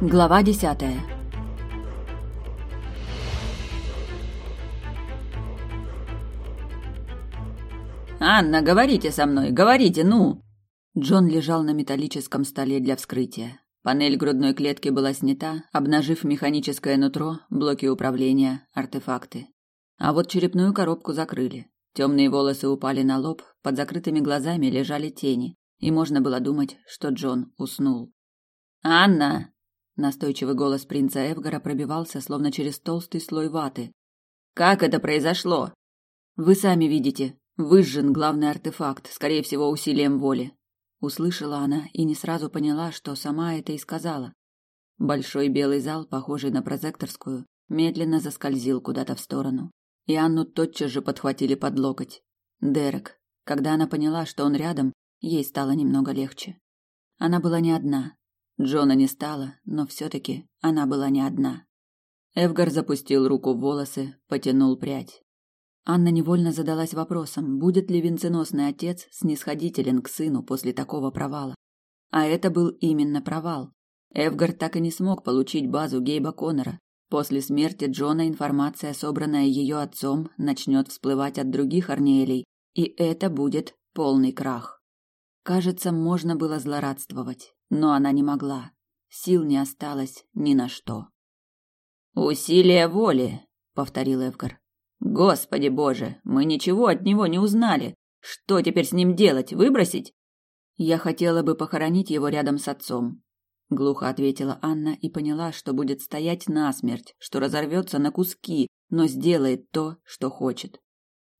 Глава десятая. «Анна, говорите со мной, говорите, ну!» Джон лежал на металлическом столе для вскрытия. Панель грудной клетки была снята, обнажив механическое нутро, блоки управления, артефакты. А вот черепную коробку закрыли. Темные волосы упали на лоб, под закрытыми глазами лежали тени, и можно было думать, что Джон уснул. «Анна!» Настойчивый голос принца Эвгара пробивался, словно через толстый слой ваты. «Как это произошло?» «Вы сами видите. Выжжен главный артефакт, скорее всего, усилием воли». Услышала она и не сразу поняла, что сама это и сказала. Большой белый зал, похожий на прозекторскую, медленно заскользил куда-то в сторону. И Анну тотчас же подхватили под локоть. Дерек. Когда она поняла, что он рядом, ей стало немного легче. Она была не одна. Джона не стало, но все-таки она была не одна. Эвгар запустил руку в волосы, потянул прядь. Анна невольно задалась вопросом, будет ли венценосный отец снисходителен к сыну после такого провала. А это был именно провал. Эвгар так и не смог получить базу Гейба Коннора. После смерти Джона информация, собранная ее отцом, начнет всплывать от других Арниэлей, и это будет полный крах. Кажется, можно было злорадствовать но она не могла. Сил не осталось ни на что. «Усилие воли», — повторил Эвгар. «Господи боже, мы ничего от него не узнали. Что теперь с ним делать? Выбросить?» «Я хотела бы похоронить его рядом с отцом», — глухо ответила Анна и поняла, что будет стоять насмерть, что разорвется на куски, но сделает то, что хочет.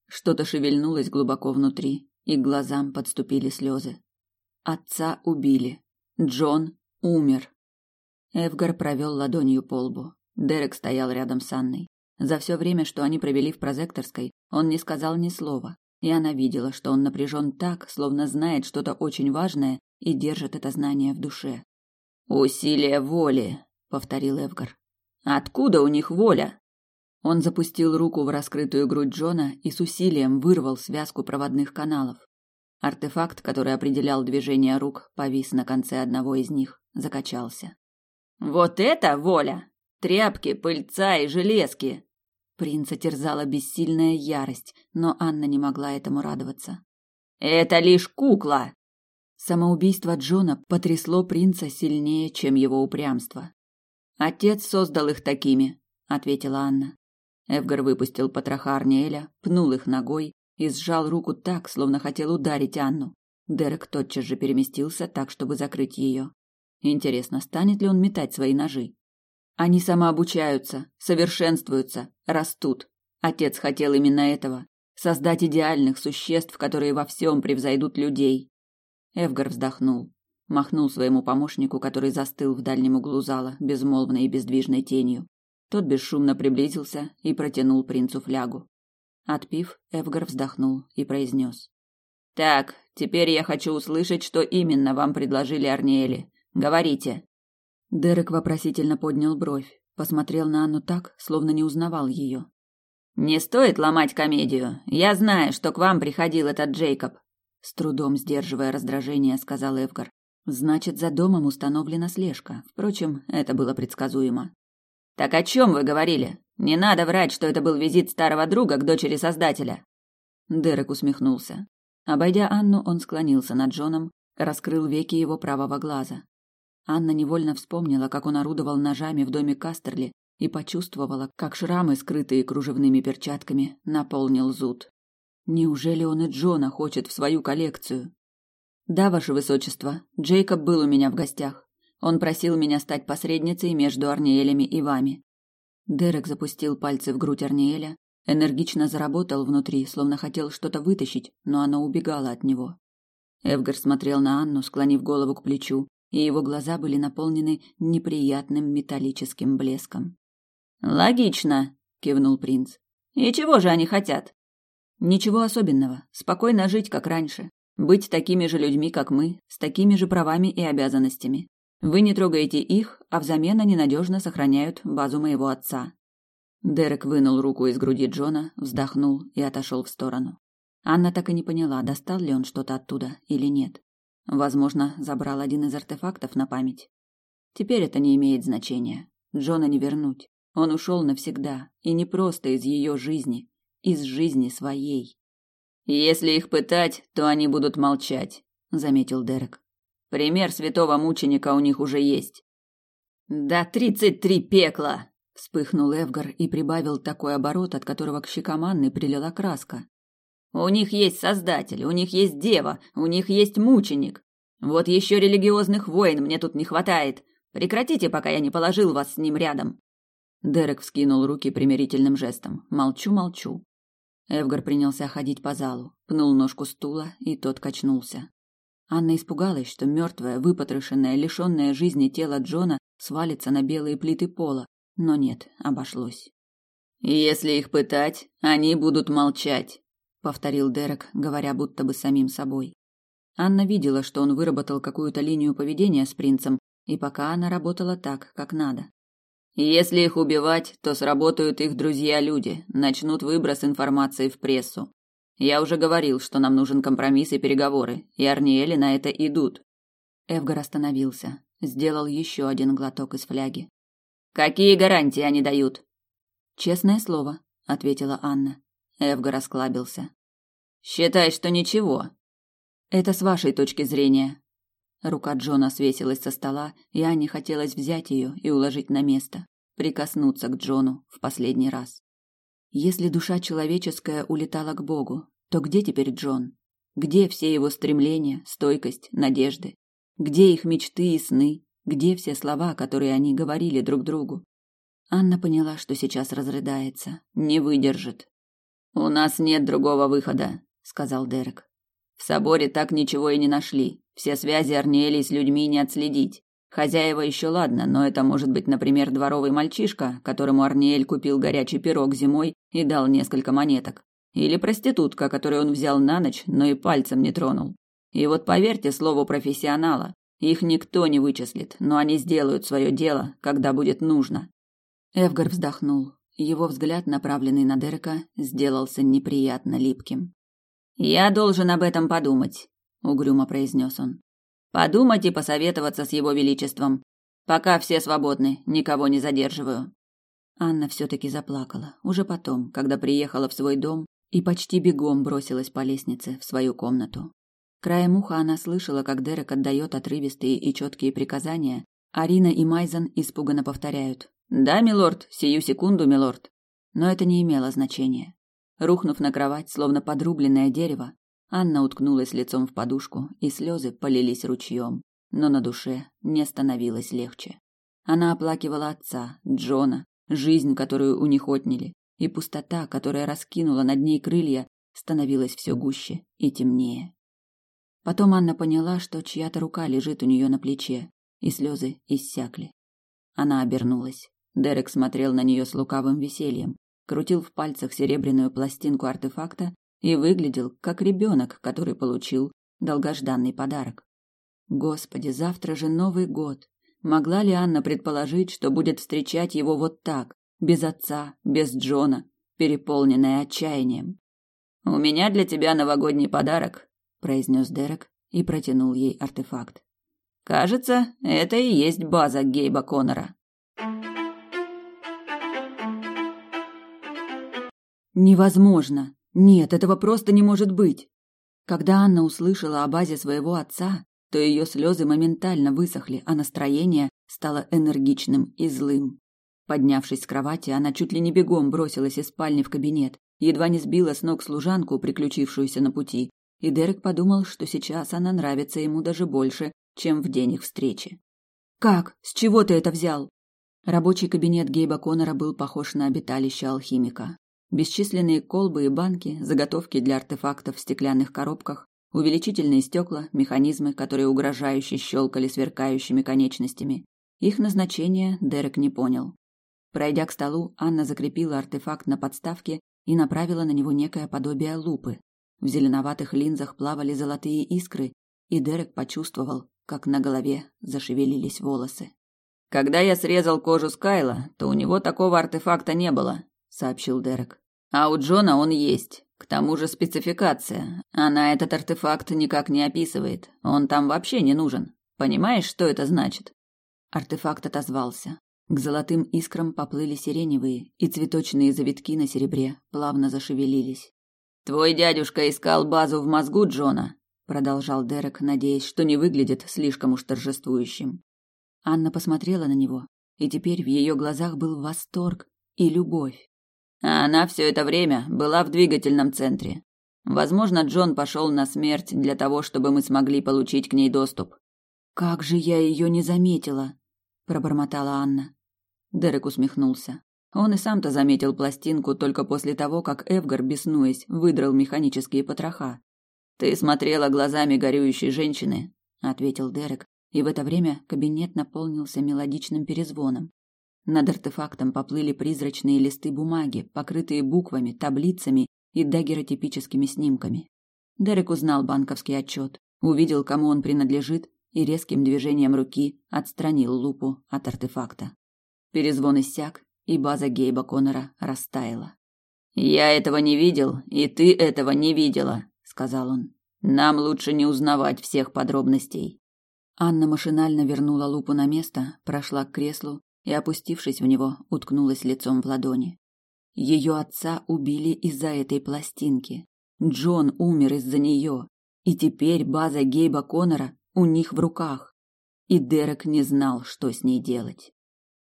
Что-то шевельнулось глубоко внутри, и к глазам подступили слезы. Отца убили. Джон умер. Эвгар провел ладонью по лбу. Дерек стоял рядом с Анной. За все время, что они провели в прозекторской, он не сказал ни слова, и она видела, что он напряжен так, словно знает что-то очень важное и держит это знание в душе. «Усилие воли», — повторил Эвгар. «Откуда у них воля?» Он запустил руку в раскрытую грудь Джона и с усилием вырвал связку проводных каналов. Артефакт, который определял движение рук, повис на конце одного из них, закачался. «Вот это воля! Тряпки, пыльца и железки!» Принца терзала бессильная ярость, но Анна не могла этому радоваться. «Это лишь кукла!» Самоубийство Джона потрясло принца сильнее, чем его упрямство. «Отец создал их такими», — ответила Анна. Эвгар выпустил потроха Арниэля, пнул их ногой, и сжал руку так, словно хотел ударить Анну. Дерек тотчас же переместился так, чтобы закрыть ее. Интересно, станет ли он метать свои ножи? Они самообучаются, совершенствуются, растут. Отец хотел именно этого создать идеальных существ, которые во всем превзойдут людей. Эвгар вздохнул, махнул своему помощнику, который застыл в дальнем углу зала, безмолвной и бездвижной тенью. Тот бесшумно приблизился и протянул принцу флягу. Отпив, Эвгар вздохнул и произнес. «Так, теперь я хочу услышать, что именно вам предложили Арниэли. Говорите». Дерек вопросительно поднял бровь, посмотрел на Анну так, словно не узнавал ее. «Не стоит ломать комедию. Я знаю, что к вам приходил этот Джейкоб», с трудом сдерживая раздражение, сказал Эвгар. Значит, за домом установлена слежка. Впрочем, это было предсказуемо. Так о чем вы говорили? Не надо врать, что это был визит старого друга к дочери создателя. Дерек усмехнулся. Обойдя Анну, он склонился над Джоном, раскрыл веки его правого глаза. Анна невольно вспомнила, как он орудовал ножами в доме Кастерли и почувствовала, как шрамы, скрытые кружевными перчатками, наполнил зуд. Неужели он и Джона хочет в свою коллекцию? Да, ваше высочество, Джейкоб был у меня в гостях. Он просил меня стать посредницей между Арниэлями и вами. Дерек запустил пальцы в грудь Арниэля, энергично заработал внутри, словно хотел что-то вытащить, но оно убегало от него. Эвгар смотрел на Анну, склонив голову к плечу, и его глаза были наполнены неприятным металлическим блеском. «Логично», — кивнул принц. «И чего же они хотят?» «Ничего особенного. Спокойно жить, как раньше. Быть такими же людьми, как мы, с такими же правами и обязанностями. Вы не трогаете их, а взамен они надежно сохраняют базу моего отца. Дерек вынул руку из груди Джона, вздохнул и отошел в сторону. Анна так и не поняла, достал ли он что-то оттуда или нет. Возможно, забрал один из артефактов на память. Теперь это не имеет значения. Джона не вернуть. Он ушел навсегда, и не просто из ее жизни, из жизни своей. Если их пытать, то они будут молчать, заметил Дерек. Пример святого мученика у них уже есть. Да тридцать три пекла, вспыхнул Эвгар и прибавил такой оборот, от которого к щекам Анны прилила краска. У них есть создатель, у них есть дева, у них есть мученик. Вот еще религиозных войн мне тут не хватает. Прекратите, пока я не положил вас с ним рядом. Дерек вскинул руки примирительным жестом. Молчу, молчу. Эвгар принялся ходить по залу, пнул ножку стула, и тот качнулся. Анна испугалась, что мертвое, выпотрошенное, лишенное жизни тело Джона свалится на белые плиты пола, но нет, обошлось. Если их пытать, они будут молчать, повторил Дерек, говоря будто бы самим собой. Анна видела, что он выработал какую-то линию поведения с принцем, и пока она работала так, как надо. Если их убивать, то сработают их друзья-люди, начнут выброс информации в прессу. Я уже говорил, что нам нужен компромисс и переговоры, и Арниэли на это идут. Эвгар остановился, сделал еще один глоток из фляги. Какие гарантии они дают? Честное слово, ответила Анна. Эвгар осклабился. Считай, что ничего. Это с вашей точки зрения. Рука Джона свесилась со стола, и Анне хотелось взять ее и уложить на место, прикоснуться к Джону в последний раз. Если душа человеческая улетала к Богу, то где теперь Джон? Где все его стремления, стойкость, надежды? Где их мечты и сны? Где все слова, которые они говорили друг другу? Анна поняла, что сейчас разрыдается, не выдержит. У нас нет другого выхода, сказал Дерек. В соборе так ничего и не нашли. Все связи Арниэли с людьми не отследить. Хозяева еще ладно, но это может быть, например, дворовый мальчишка, которому Арниэль купил горячий пирог зимой и дал несколько монеток. Или проститутка, которую он взял на ночь, но и пальцем не тронул. И вот поверьте слову профессионала, их никто не вычислит, но они сделают свое дело, когда будет нужно. Эвгар вздохнул. Его взгляд, направленный на Дерека, сделался неприятно липким. Я должен об этом подумать, угрюмо произнес он. Подумать и посоветоваться с его величеством. Пока все свободны, никого не задерживаю. Анна все таки заплакала, уже потом, когда приехала в свой дом и почти бегом бросилась по лестнице в свою комнату. Краем уха она слышала, как Дерек отдает отрывистые и четкие приказания, Арина и Майзен испуганно повторяют: "Да, милорд, сию секунду, милорд". Но это не имело значения. Рухнув на кровать, словно подрубленное дерево, Анна уткнулась лицом в подушку, и слезы полились ручьем, но на душе не становилось легче. Она оплакивала отца, Джона, жизнь, которую у них отняли, и пустота, которая раскинула над ней крылья, становилась все гуще и темнее. Потом Анна поняла, что чья-то рука лежит у нее на плече, и слезы иссякли. Она обернулась. Дерек смотрел на нее с лукавым весельем, крутил в пальцах серебряную пластинку артефакта и выглядел как ребенок, который получил долгожданный подарок. Господи, завтра же Новый год. Могла ли Анна предположить, что будет встречать его вот так, без отца, без Джона, переполненная отчаянием? У меня для тебя новогодний подарок, произнес Дерек и протянул ей артефакт. Кажется, это и есть база Гейба Коннора. Невозможно. Нет, этого просто не может быть. Когда Анна услышала о базе своего отца, то ее слезы моментально высохли, а настроение стало энергичным и злым. Поднявшись с кровати, она чуть ли не бегом бросилась из спальни в кабинет, едва не сбила с ног служанку, приключившуюся на пути, и Дерек подумал, что сейчас она нравится ему даже больше, чем в день их встречи. «Как? С чего ты это взял?» Рабочий кабинет Гейба Коннора был похож на обиталище алхимика. Бесчисленные колбы и банки, заготовки для артефактов в стеклянных коробках, увеличительные стекла, механизмы, которые угрожающе щелкали сверкающими конечностями. Их назначение Дерек не понял. Пройдя к столу, Анна закрепила артефакт на подставке и направила на него некое подобие лупы. В зеленоватых линзах плавали золотые искры, и Дерек почувствовал, как на голове зашевелились волосы. Когда я срезал кожу Скайла, то у него такого артефакта не было, сообщил Дерек. А у Джона он есть. К тому же спецификация. Она этот артефакт никак не описывает. Он там вообще не нужен. Понимаешь, что это значит? Артефакт отозвался. К золотым искрам поплыли сиреневые, и цветочные завитки на серебре плавно зашевелились. «Твой дядюшка искал базу в мозгу Джона», — продолжал Дерек, надеясь, что не выглядит слишком уж торжествующим. Анна посмотрела на него, и теперь в ее глазах был восторг и любовь. А она все это время была в двигательном центре. Возможно, Джон пошел на смерть для того, чтобы мы смогли получить к ней доступ. Как же я ее не заметила, пробормотала Анна. Дерек усмехнулся. Он и сам-то заметил пластинку только после того, как Эвгар, беснуясь, выдрал механические потроха. Ты смотрела глазами горюющей женщины, ответил Дерек, и в это время кабинет наполнился мелодичным перезвоном. Над артефактом поплыли призрачные листы бумаги, покрытые буквами, таблицами и дагеротипическими снимками. Дерек узнал банковский отчет, увидел, кому он принадлежит и резким движением руки отстранил лупу от артефакта. Перезвон иссяк, и база Гейба Коннора растаяла. «Я этого не видел, и ты этого не видела», — сказал он. «Нам лучше не узнавать всех подробностей». Анна машинально вернула лупу на место, прошла к креслу и, опустившись в него, уткнулась лицом в ладони. Ее отца убили из-за этой пластинки. Джон умер из-за нее, и теперь база Гейба Коннора у них в руках. И Дерек не знал, что с ней делать.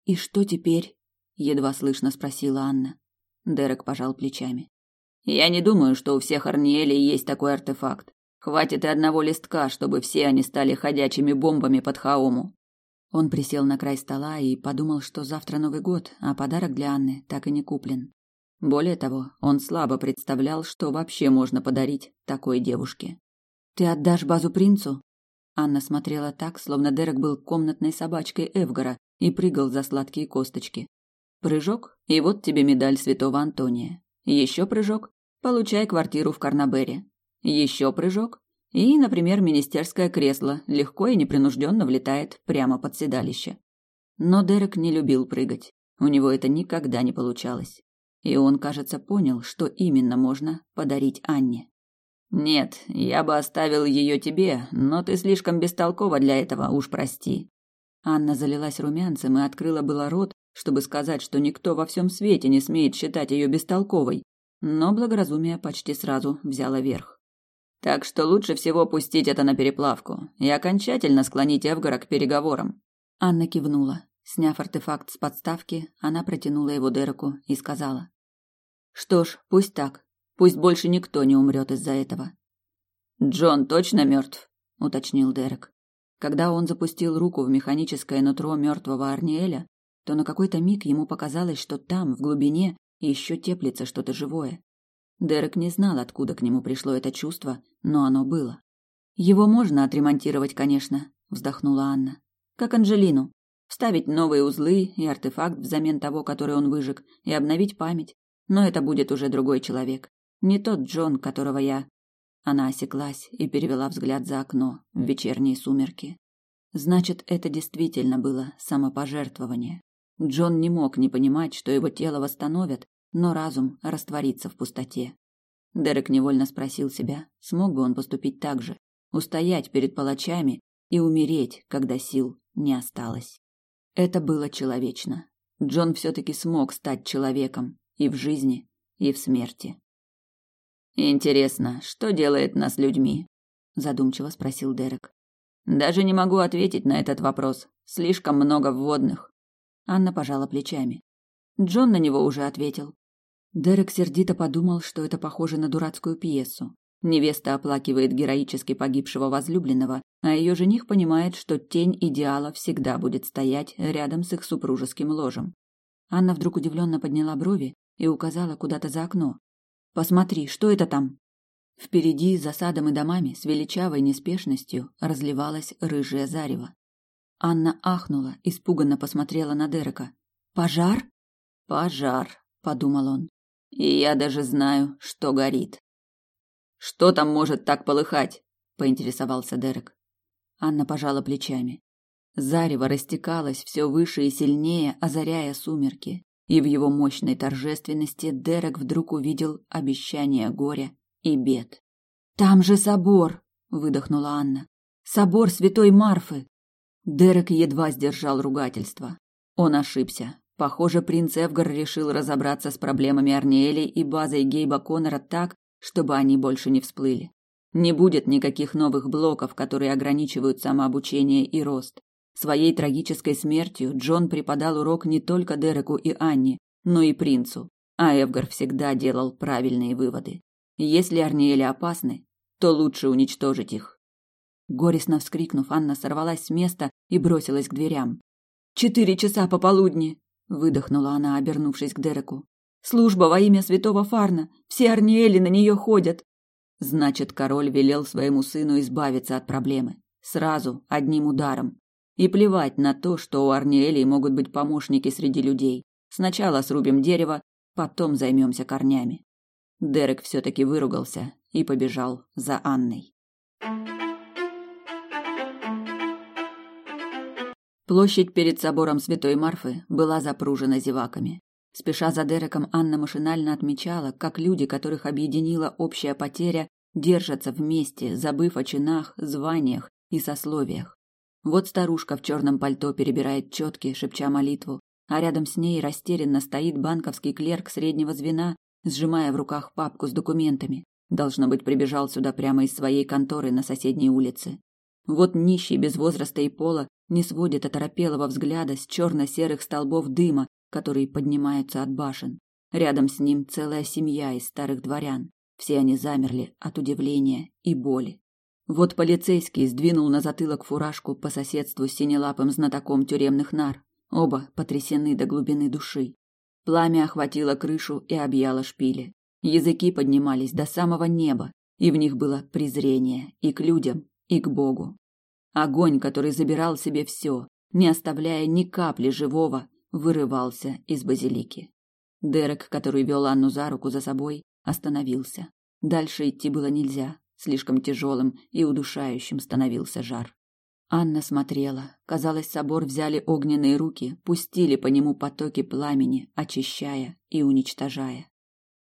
«И что теперь?» — едва слышно спросила Анна. Дерек пожал плечами. «Я не думаю, что у всех Арниэлей есть такой артефакт. Хватит и одного листка, чтобы все они стали ходячими бомбами под Хаому». Он присел на край стола и подумал, что завтра Новый год, а подарок для Анны так и не куплен. Более того, он слабо представлял, что вообще можно подарить такой девушке. «Ты отдашь базу принцу?» Анна смотрела так, словно Дерек был комнатной собачкой Эвгара и прыгал за сладкие косточки. Прыжок, и вот тебе медаль святого Антония. Еще прыжок, получай квартиру в Карнабере. Еще прыжок, и, например, министерское кресло легко и непринужденно влетает прямо под седалище. Но Дерек не любил прыгать. У него это никогда не получалось. И он, кажется, понял, что именно можно подарить Анне. Нет, я бы оставил ее тебе, но ты слишком бестолкова для этого, уж прости. Анна залилась румянцем и открыла было рот, чтобы сказать, что никто во всем свете не смеет считать ее бестолковой, но благоразумие почти сразу взяло верх. Так что лучше всего пустить это на переплавку и окончательно склонить Эвгара к переговорам. Анна кивнула. Сняв артефакт с подставки, она протянула его Дереку и сказала: "Что ж, пусть так. Пусть больше никто не умрет из-за этого. Джон точно мертв, уточнил Дерек. Когда он запустил руку в механическое нутро мертвого Арниэля, то на какой-то миг ему показалось, что там, в глубине, еще теплится что-то живое. Дерек не знал, откуда к нему пришло это чувство, но оно было. Его можно отремонтировать, конечно, вздохнула Анна. Как Анжелину. Вставить новые узлы и артефакт взамен того, который он выжег, и обновить память. Но это будет уже другой человек. Не тот Джон, которого я... Она осеклась и перевела взгляд за окно в вечерние сумерки. Значит, это действительно было самопожертвование. Джон не мог не понимать, что его тело восстановят, но разум растворится в пустоте. Дерек невольно спросил себя, смог бы он поступить так же, устоять перед палачами и умереть, когда сил не осталось. Это было человечно. Джон все-таки смог стать человеком и в жизни, и в смерти. Интересно, что делает нас людьми? задумчиво спросил Дерек. Даже не могу ответить на этот вопрос. Слишком много вводных. Анна пожала плечами. Джон на него уже ответил. Дерек сердито подумал, что это похоже на дурацкую пьесу. Невеста оплакивает героически погибшего возлюбленного, а ее жених понимает, что тень идеала всегда будет стоять рядом с их супружеским ложем. Анна вдруг удивленно подняла брови и указала куда-то за окно, Посмотри, что это там? Впереди, за садом и домами, с величавой неспешностью разливалась рыжая зарево. Анна ахнула, испуганно посмотрела на Дерека. Пожар? Пожар, подумал он. И я даже знаю, что горит. Что там может так полыхать? поинтересовался Дерек. Анна пожала плечами. Зарево растекалось все выше и сильнее, озаряя сумерки и в его мощной торжественности Дерек вдруг увидел обещание горя и бед. «Там же собор!» — выдохнула Анна. «Собор святой Марфы!» Дерек едва сдержал ругательство. Он ошибся. Похоже, принц Эвгар решил разобраться с проблемами Арниэли и базой Гейба Коннора так, чтобы они больше не всплыли. Не будет никаких новых блоков, которые ограничивают самообучение и рост. Своей трагической смертью Джон преподал урок не только Дереку и Анне, но и принцу, а Эвгар всегда делал правильные выводы. Если Арниэли опасны, то лучше уничтожить их. Горестно вскрикнув, Анна сорвалась с места и бросилась к дверям. «Четыре часа пополудни!» – выдохнула она, обернувшись к Дереку. «Служба во имя святого Фарна! Все Арниэли на нее ходят!» Значит, король велел своему сыну избавиться от проблемы. Сразу, одним ударом. И плевать на то, что у Арниэлей могут быть помощники среди людей. Сначала срубим дерево, потом займемся корнями. Дерек все-таки выругался и побежал за Анной. Площадь перед собором Святой Марфы была запружена зеваками. Спеша за Дереком, Анна машинально отмечала, как люди, которых объединила общая потеря, держатся вместе, забыв о чинах, званиях и сословиях. Вот старушка в черном пальто перебирает четки, шепча молитву, а рядом с ней растерянно стоит банковский клерк среднего звена, сжимая в руках папку с документами. Должно быть, прибежал сюда прямо из своей конторы на соседней улице. Вот нищий без возраста и пола не сводит оторопелого взгляда с черно-серых столбов дыма, которые поднимаются от башен. Рядом с ним целая семья из старых дворян. Все они замерли от удивления и боли. Вот полицейский сдвинул на затылок фуражку по соседству с синелапым знатоком тюремных нар. Оба потрясены до глубины души. Пламя охватило крышу и объяло шпили. Языки поднимались до самого неба, и в них было презрение и к людям, и к Богу. Огонь, который забирал себе все, не оставляя ни капли живого, вырывался из базилики. Дерек, который вел Анну за руку за собой, остановился. Дальше идти было нельзя, слишком тяжелым и удушающим становился жар. Анна смотрела. Казалось, собор взяли огненные руки, пустили по нему потоки пламени, очищая и уничтожая.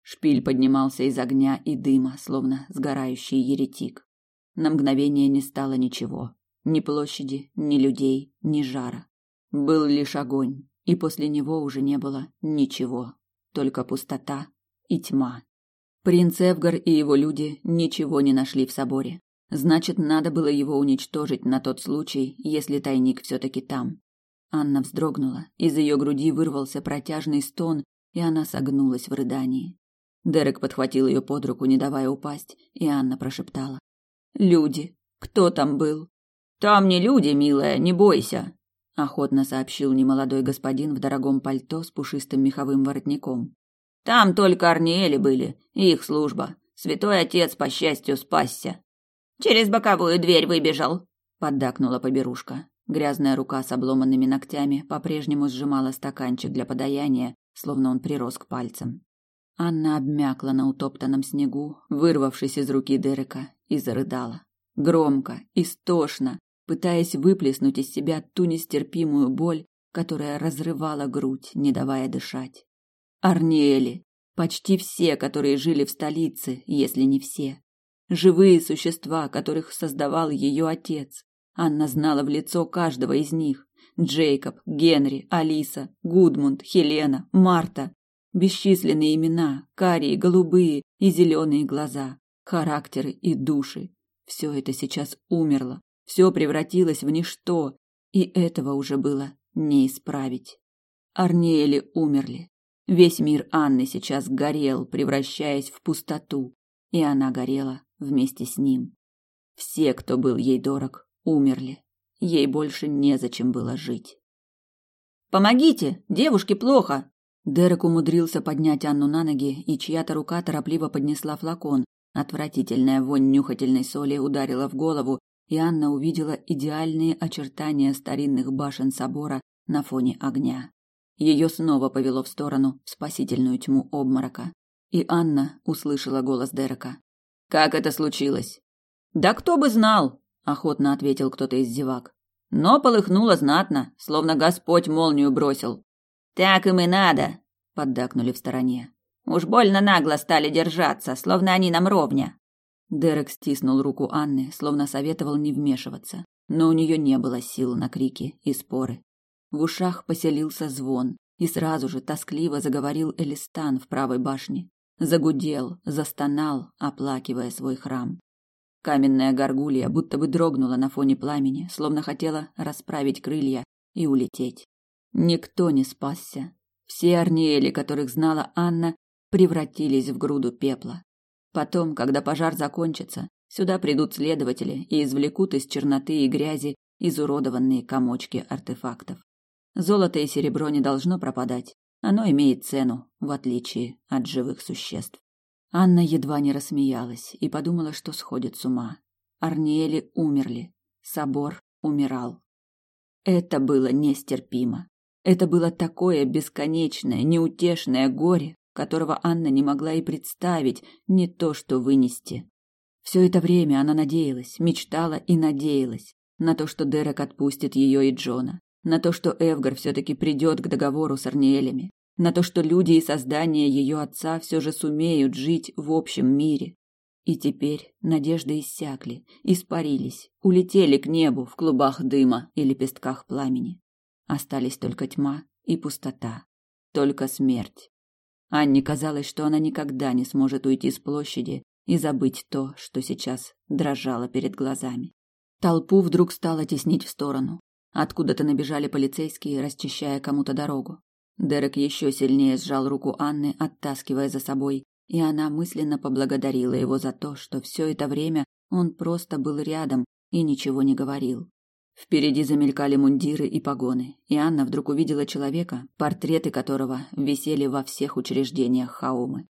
Шпиль поднимался из огня и дыма, словно сгорающий еретик. На мгновение не стало ничего. Ни площади, ни людей, ни жара. Был лишь огонь, и после него уже не было ничего, только пустота и тьма. Принц Эвгар и его люди ничего не нашли в соборе. Значит, надо было его уничтожить на тот случай, если тайник все-таки там. Анна вздрогнула, из ее груди вырвался протяжный стон, и она согнулась в рыдании. Дерек подхватил ее под руку, не давая упасть, и Анна прошептала: "Люди, кто там был?" "Там не люди, милая, не бойся", охотно сообщил немолодой господин в дорогом пальто с пушистым меховым воротником. Там только Арниэли были, их служба. Святой отец, по счастью, спасся. Через боковую дверь выбежал, поддакнула поберушка. Грязная рука с обломанными ногтями по-прежнему сжимала стаканчик для подаяния, словно он прирос к пальцам. Анна обмякла на утоптанном снегу, вырвавшись из руки Дерека, и зарыдала. Громко, истошно, пытаясь выплеснуть из себя ту нестерпимую боль, которая разрывала грудь, не давая дышать. Арниэли, почти все, которые жили в столице, если не все. Живые существа, которых создавал ее отец. Анна знала в лицо каждого из них. Джейкоб, Генри, Алиса, Гудмунд, Хелена, Марта. Бесчисленные имена, карие, голубые и зеленые глаза, характеры и души. Все это сейчас умерло, все превратилось в ничто, и этого уже было не исправить. Арниэли умерли. Весь мир Анны сейчас горел, превращаясь в пустоту, и она горела вместе с ним. Все, кто был ей дорог, умерли. Ей больше незачем было жить. «Помогите! Девушке плохо!» Дерек умудрился поднять Анну на ноги, и чья-то рука торопливо поднесла флакон. Отвратительная вонь нюхательной соли ударила в голову, и Анна увидела идеальные очертания старинных башен собора на фоне огня. Ее снова повело в сторону, в спасительную тьму обморока. И Анна услышала голос Дерека. «Как это случилось?» «Да кто бы знал!» – охотно ответил кто-то из зевак. «Но полыхнуло знатно, словно Господь молнию бросил». «Так им и надо!» – поддакнули в стороне. «Уж больно нагло стали держаться, словно они нам ровня». Дерек стиснул руку Анны, словно советовал не вмешиваться. но у нее не было сил на крики и споры. В ушах поселился звон, и сразу же тоскливо заговорил Элистан в правой башне. Загудел, застонал, оплакивая свой храм. Каменная горгулья будто бы дрогнула на фоне пламени, словно хотела расправить крылья и улететь. Никто не спасся. Все арниели, которых знала Анна, превратились в груду пепла. Потом, когда пожар закончится, сюда придут следователи и извлекут из черноты и грязи изуродованные комочки артефактов. Золото и серебро не должно пропадать. Оно имеет цену, в отличие от живых существ. Анна едва не рассмеялась и подумала, что сходит с ума. Арниели умерли. Собор умирал. Это было нестерпимо. Это было такое бесконечное, неутешное горе, которого Анна не могла и представить, не то что вынести. Все это время она надеялась, мечтала и надеялась на то, что Дерек отпустит ее и Джона, на то, что Эвгар все-таки придет к договору с Арниэлями, на то, что люди и создания ее отца все же сумеют жить в общем мире. И теперь надежды иссякли, испарились, улетели к небу в клубах дыма и лепестках пламени. Остались только тьма и пустота, только смерть. Анне казалось, что она никогда не сможет уйти с площади и забыть то, что сейчас дрожало перед глазами. Толпу вдруг стало теснить в сторону. Откуда-то набежали полицейские, расчищая кому-то дорогу. Дерек еще сильнее сжал руку Анны, оттаскивая за собой, и она мысленно поблагодарила его за то, что все это время он просто был рядом и ничего не говорил. Впереди замелькали мундиры и погоны, и Анна вдруг увидела человека, портреты которого висели во всех учреждениях Хаумы.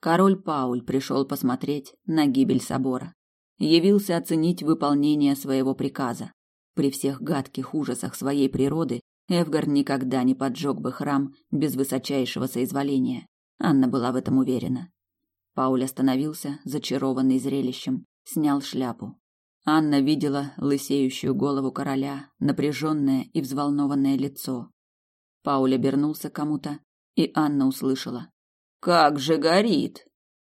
Король Пауль пришел посмотреть на гибель собора. Явился оценить выполнение своего приказа. При всех гадких ужасах своей природы Эвгар никогда не поджег бы храм без высочайшего соизволения. Анна была в этом уверена. Пауль остановился, зачарованный зрелищем, снял шляпу. Анна видела лысеющую голову короля, напряженное и взволнованное лицо. Пауль обернулся кому-то, и Анна услышала: "Как же горит!"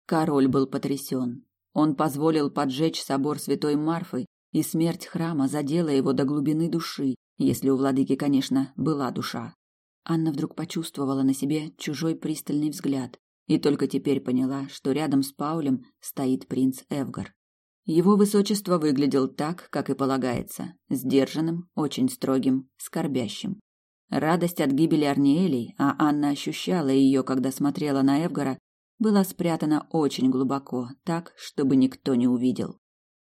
Король был потрясен. Он позволил поджечь собор Святой Марфы, и смерть храма задела его до глубины души, если у владыки, конечно, была душа. Анна вдруг почувствовала на себе чужой пристальный взгляд и только теперь поняла, что рядом с Паулем стоит принц Эвгар. Его высочество выглядел так, как и полагается, сдержанным, очень строгим, скорбящим. Радость от гибели Арниэлей, а Анна ощущала ее, когда смотрела на Эвгара, была спрятана очень глубоко, так, чтобы никто не увидел.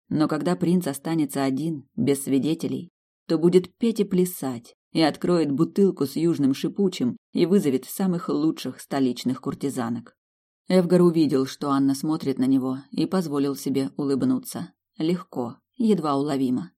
Но когда принц останется один, без свидетелей, то будет петь и плясать, и откроет бутылку с южным шипучим и вызовет самых лучших столичных куртизанок. Эвгар увидел, что Анна смотрит на него, и позволил себе улыбнуться. Легко, едва уловимо.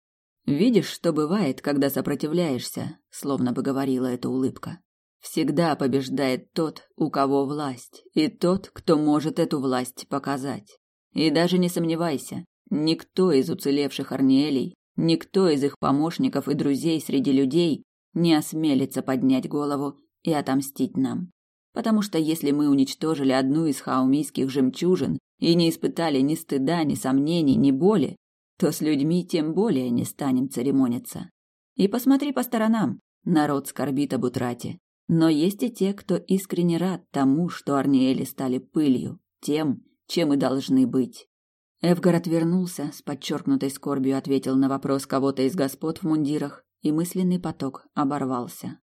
«Видишь, что бывает, когда сопротивляешься», словно бы говорила эта улыбка. «Всегда побеждает тот, у кого власть, и тот, кто может эту власть показать. И даже не сомневайся, никто из уцелевших Арниэлей Никто из их помощников и друзей среди людей не осмелится поднять голову и отомстить нам. Потому что если мы уничтожили одну из хаумийских жемчужин и не испытали ни стыда, ни сомнений, ни боли, то с людьми тем более не станем церемониться. И посмотри по сторонам. Народ скорбит об утрате. Но есть и те, кто искренне рад тому, что Арниэли стали пылью, тем, чем и должны быть. Эвгар отвернулся, с подчеркнутой скорбью ответил на вопрос кого-то из господ в мундирах, и мысленный поток оборвался.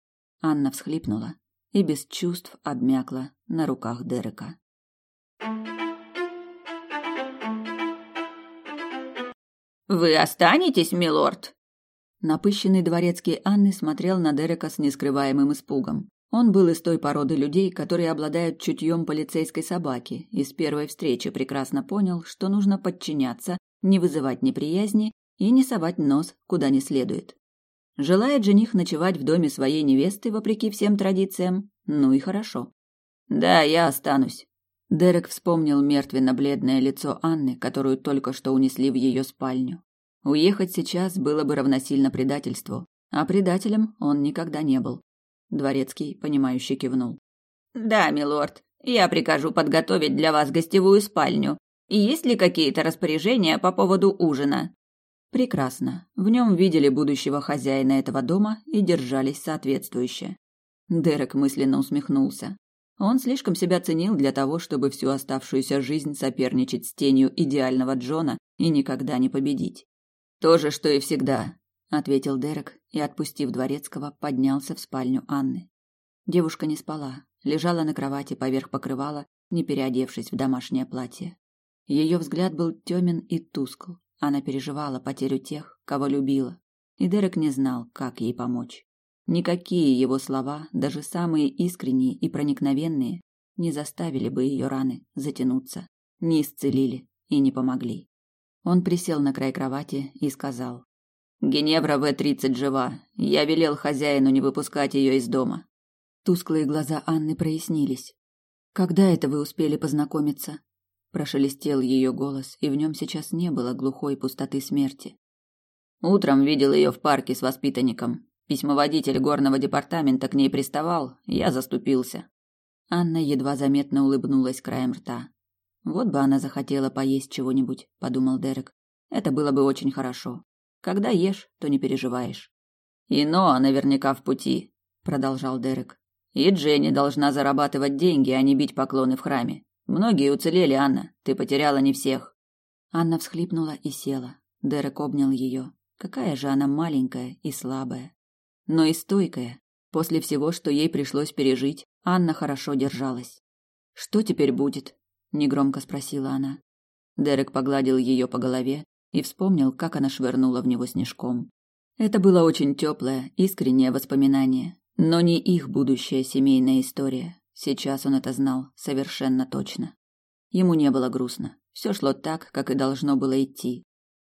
Анна всхлипнула и без чувств обмякла на руках Дерека. «Вы останетесь, милорд?» Напыщенный дворецкий Анны смотрел на Дерека с нескрываемым испугом. Он был из той породы людей, которые обладают чутьем полицейской собаки, и с первой встречи прекрасно понял, что нужно подчиняться, не вызывать неприязни и не совать нос куда не следует. Желает жених ночевать в доме своей невесты вопреки всем традициям, ну и хорошо. Да, я останусь. Дерек вспомнил мертвенно-бледное лицо Анны, которую только что унесли в ее спальню. Уехать сейчас было бы равносильно предательству, а предателем он никогда не был. Дворецкий, понимающе кивнул. Да, милорд, я прикажу подготовить для вас гостевую спальню. И есть ли какие-то распоряжения по поводу ужина? Прекрасно. В нем видели будущего хозяина этого дома и держались соответствующе. Дерек мысленно усмехнулся. Он слишком себя ценил для того, чтобы всю оставшуюся жизнь соперничать с тенью идеального Джона и никогда не победить. То же, что и всегда, ответил Дерек и, отпустив дворецкого, поднялся в спальню Анны. Девушка не спала, лежала на кровати поверх покрывала, не переодевшись в домашнее платье. Ее взгляд был темен и тускл. Она переживала потерю тех, кого любила, и Дерек не знал, как ей помочь. Никакие его слова, даже самые искренние и проникновенные, не заставили бы ее раны затянуться, не исцелили и не помогли. Он присел на край кровати и сказал: "Геневра В-30 жива. Я велел хозяину не выпускать ее из дома". Тусклые глаза Анны прояснились. "Когда это вы успели познакомиться?" Прошелестел ее голос, и в нем сейчас не было глухой пустоты смерти. Утром видел ее в парке с воспитанником. Письмоводитель горного департамента к ней приставал, я заступился. Анна едва заметно улыбнулась краем рта. Вот бы она захотела поесть чего-нибудь, подумал Дерек. Это было бы очень хорошо. Когда ешь, то не переживаешь. И Ноа наверняка в пути, продолжал Дерек. И Дженни должна зарабатывать деньги, а не бить поклоны в храме. Многие уцелели, Анна. Ты потеряла не всех. Анна всхлипнула и села. Дерек обнял ее. Какая же она маленькая и слабая но и стойкая. После всего, что ей пришлось пережить, Анна хорошо держалась. Что теперь будет? негромко спросила она. Дерек погладил ее по голове и вспомнил, как она швырнула в него снежком. Это было очень теплое, искреннее воспоминание, но не их будущая семейная история. Сейчас он это знал совершенно точно. Ему не было грустно. Все шло так, как и должно было идти.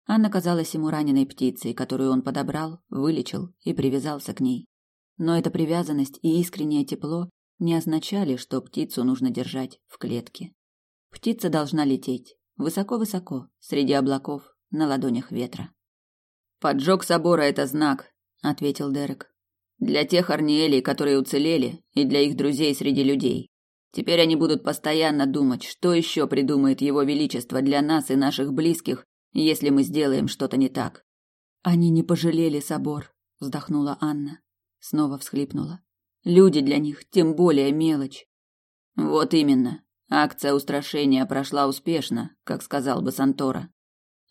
Анна казалась ему раненой птицей, которую он подобрал, вылечил и привязался к ней. Но эта привязанность и искреннее тепло не означали, что птицу нужно держать в клетке. Птица должна лететь высоко-высоко, среди облаков, на ладонях ветра. Поджог собора это знак, ответил Дерек. Для тех арниелей, которые уцелели, и для их друзей среди людей. Теперь они будут постоянно думать, что еще придумает его величество для нас и наших близких, если мы сделаем что-то не так. Они не пожалели собор, вздохнула Анна, снова всхлипнула. Люди для них тем более мелочь. Вот именно. Акция устрашения прошла успешно, как сказал бы Сантора.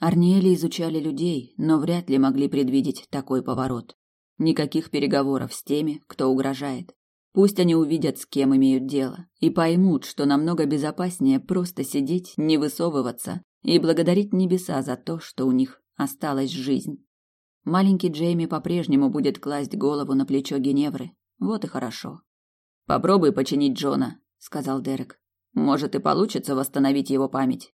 Арниэли изучали людей, но вряд ли могли предвидеть такой поворот. Никаких переговоров с теми, кто угрожает. Пусть они увидят, с кем имеют дело, и поймут, что намного безопаснее просто сидеть, не высовываться и благодарить небеса за то, что у них осталась жизнь. Маленький Джейми по-прежнему будет класть голову на плечо Геневры. Вот и хорошо. Попробуй починить Джона, сказал Дерек. Может и получится восстановить его память.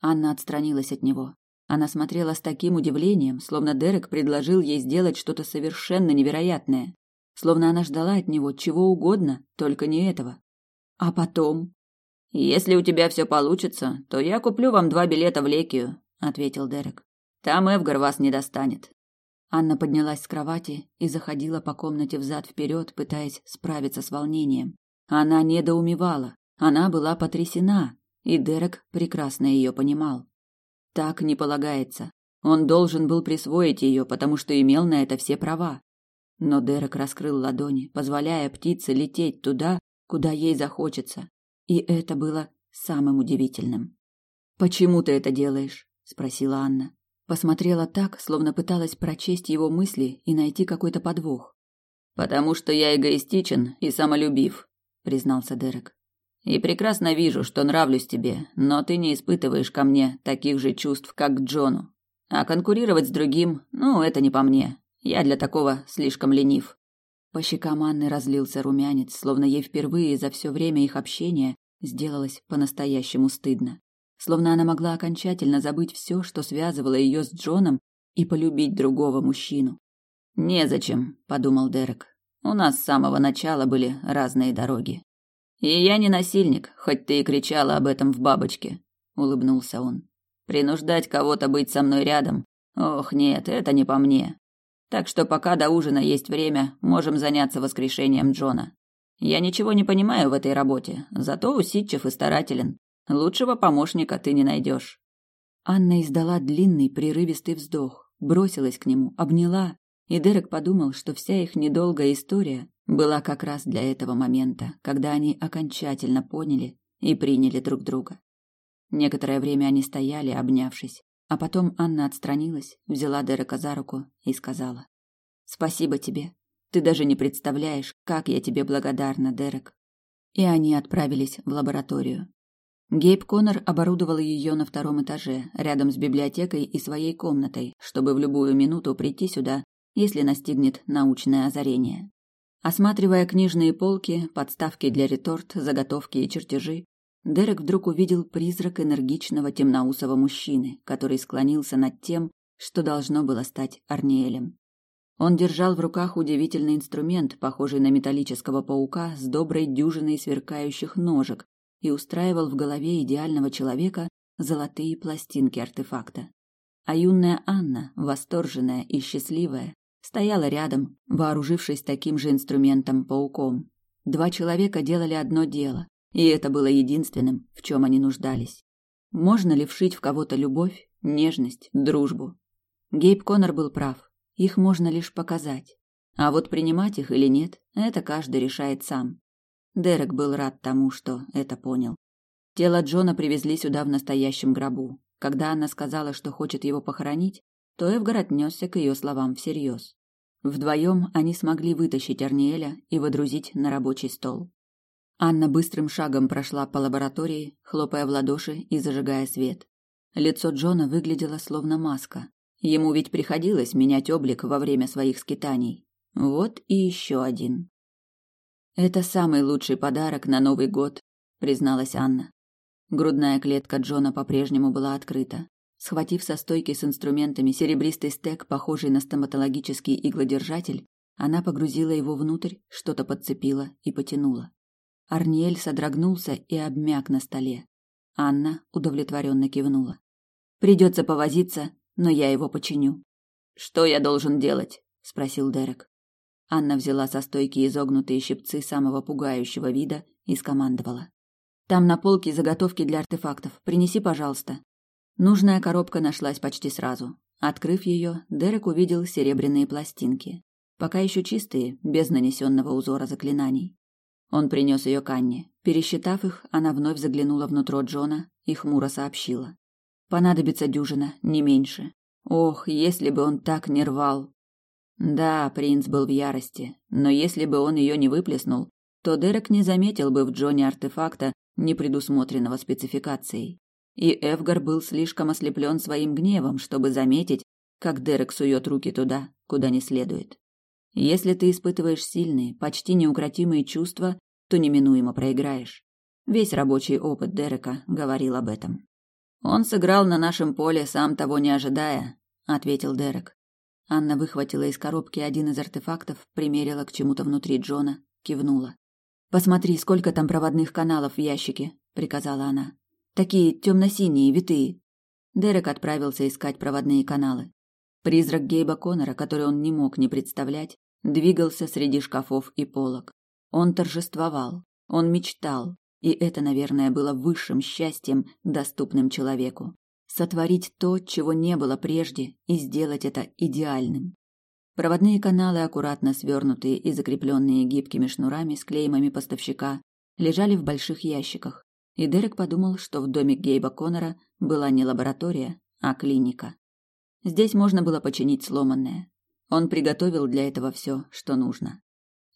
Анна отстранилась от него. Она смотрела с таким удивлением, словно Дерек предложил ей сделать что-то совершенно невероятное, словно она ждала от него чего угодно, только не этого. А потом если у тебя все получится, то я куплю вам два билета в Лекию, ответил Дерек. Там Эвгар вас не достанет. Анна поднялась с кровати и заходила по комнате взад вперед, пытаясь справиться с волнением. Она недоумевала, она была потрясена, и Дерек прекрасно ее понимал. Так не полагается. Он должен был присвоить ее, потому что имел на это все права. Но Дерек раскрыл ладони, позволяя птице лететь туда, куда ей захочется, и это было самым удивительным. «Почему ты это делаешь?» – спросила Анна. Посмотрела так, словно пыталась прочесть его мысли и найти какой-то подвох. «Потому что я эгоистичен и самолюбив», – признался Дерек. «И прекрасно вижу, что нравлюсь тебе, но ты не испытываешь ко мне таких же чувств, как к Джону. А конкурировать с другим, ну, это не по мне. Я для такого слишком ленив». По щекам Анны разлился румянец, словно ей впервые за все время их общения сделалось по-настоящему стыдно. Словно она могла окончательно забыть все, что связывало ее с Джоном, и полюбить другого мужчину. «Незачем», — подумал Дерек. «У нас с самого начала были разные дороги». «И я не насильник, хоть ты и кричала об этом в бабочке», — улыбнулся он. «Принуждать кого-то быть со мной рядом? Ох, нет, это не по мне. Так что пока до ужина есть время, можем заняться воскрешением Джона. Я ничего не понимаю в этой работе, зато усидчив и старателен. Лучшего помощника ты не найдешь. Анна издала длинный прерывистый вздох, бросилась к нему, обняла, и Дерек подумал, что вся их недолгая история была как раз для этого момента, когда они окончательно поняли и приняли друг друга. Некоторое время они стояли, обнявшись, а потом Анна отстранилась, взяла Дерека за руку и сказала: "Спасибо тебе. Ты даже не представляешь, как я тебе благодарна, Дерек". И они отправились в лабораторию. Гейб Коннор оборудовал ее на втором этаже, рядом с библиотекой и своей комнатой, чтобы в любую минуту прийти сюда, если настигнет научное озарение. Осматривая книжные полки, подставки для реторт, заготовки и чертежи, Дерек вдруг увидел призрак энергичного темноусого мужчины, который склонился над тем, что должно было стать Арниэлем. Он держал в руках удивительный инструмент, похожий на металлического паука с доброй дюжиной сверкающих ножек, и устраивал в голове идеального человека золотые пластинки артефакта. А юная Анна, восторженная и счастливая, стояла рядом, вооружившись таким же инструментом пауком. Два человека делали одно дело, и это было единственным, в чем они нуждались. Можно ли вшить в кого-то любовь, нежность, дружбу? Гейб Коннор был прав. Их можно лишь показать. А вот принимать их или нет, это каждый решает сам. Дерек был рад тому, что это понял. Тело Джона привезли сюда в настоящем гробу. Когда она сказала, что хочет его похоронить, то Эвгар отнесся к ее словам всерьез. Вдвоем они смогли вытащить Арниэля и водрузить на рабочий стол. Анна быстрым шагом прошла по лаборатории, хлопая в ладоши и зажигая свет. Лицо Джона выглядело словно маска. Ему ведь приходилось менять облик во время своих скитаний. Вот и еще один. Это самый лучший подарок на Новый год, призналась Анна. Грудная клетка Джона по-прежнему была открыта. Схватив со стойки с инструментами серебристый стек, похожий на стоматологический иглодержатель, она погрузила его внутрь, что-то подцепила и потянула. Арниэль содрогнулся и обмяк на столе. Анна удовлетворенно кивнула. Придется повозиться, но я его починю. Что я должен делать? спросил Дерек. Анна взяла со стойки изогнутые щипцы самого пугающего вида и скомандовала: "Там на полке заготовки для артефактов. Принеси, пожалуйста". Нужная коробка нашлась почти сразу. Открыв ее, Дерек увидел серебряные пластинки, пока еще чистые, без нанесенного узора заклинаний. Он принес ее к Анне. Пересчитав их, она вновь заглянула внутрь Джона и хмуро сообщила: "Понадобится дюжина, не меньше. Ох, если бы он так не рвал!" Да, принц был в ярости, но если бы он ее не выплеснул, то Дерек не заметил бы в Джоне артефакта, не предусмотренного спецификацией. И Эвгар был слишком ослеплен своим гневом, чтобы заметить, как Дерек сует руки туда, куда не следует. Если ты испытываешь сильные, почти неукротимые чувства, то неминуемо проиграешь. Весь рабочий опыт Дерека говорил об этом. Он сыграл на нашем поле, сам того не ожидая, ответил Дерек. Анна выхватила из коробки один из артефактов, примерила к чему-то внутри Джона, кивнула. Посмотри, сколько там проводных каналов в ящике, приказала она. Такие темно-синие, витые. Дерек отправился искать проводные каналы. Призрак Гейба Коннора, который он не мог не представлять, двигался среди шкафов и полок. Он торжествовал, он мечтал, и это, наверное, было высшим счастьем, доступным человеку сотворить то, чего не было прежде, и сделать это идеальным. Проводные каналы, аккуратно свернутые и закрепленные гибкими шнурами с клеймами поставщика, лежали в больших ящиках, и Дерек подумал, что в доме Гейба Коннора была не лаборатория, а клиника. Здесь можно было починить сломанное. Он приготовил для этого все, что нужно.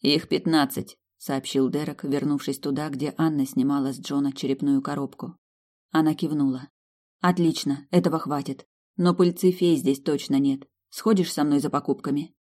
«Их пятнадцать», — сообщил Дерек, вернувшись туда, где Анна снимала с Джона черепную коробку. Она кивнула. Отлично, этого хватит. Но пыльцы фей здесь точно нет. Сходишь со мной за покупками?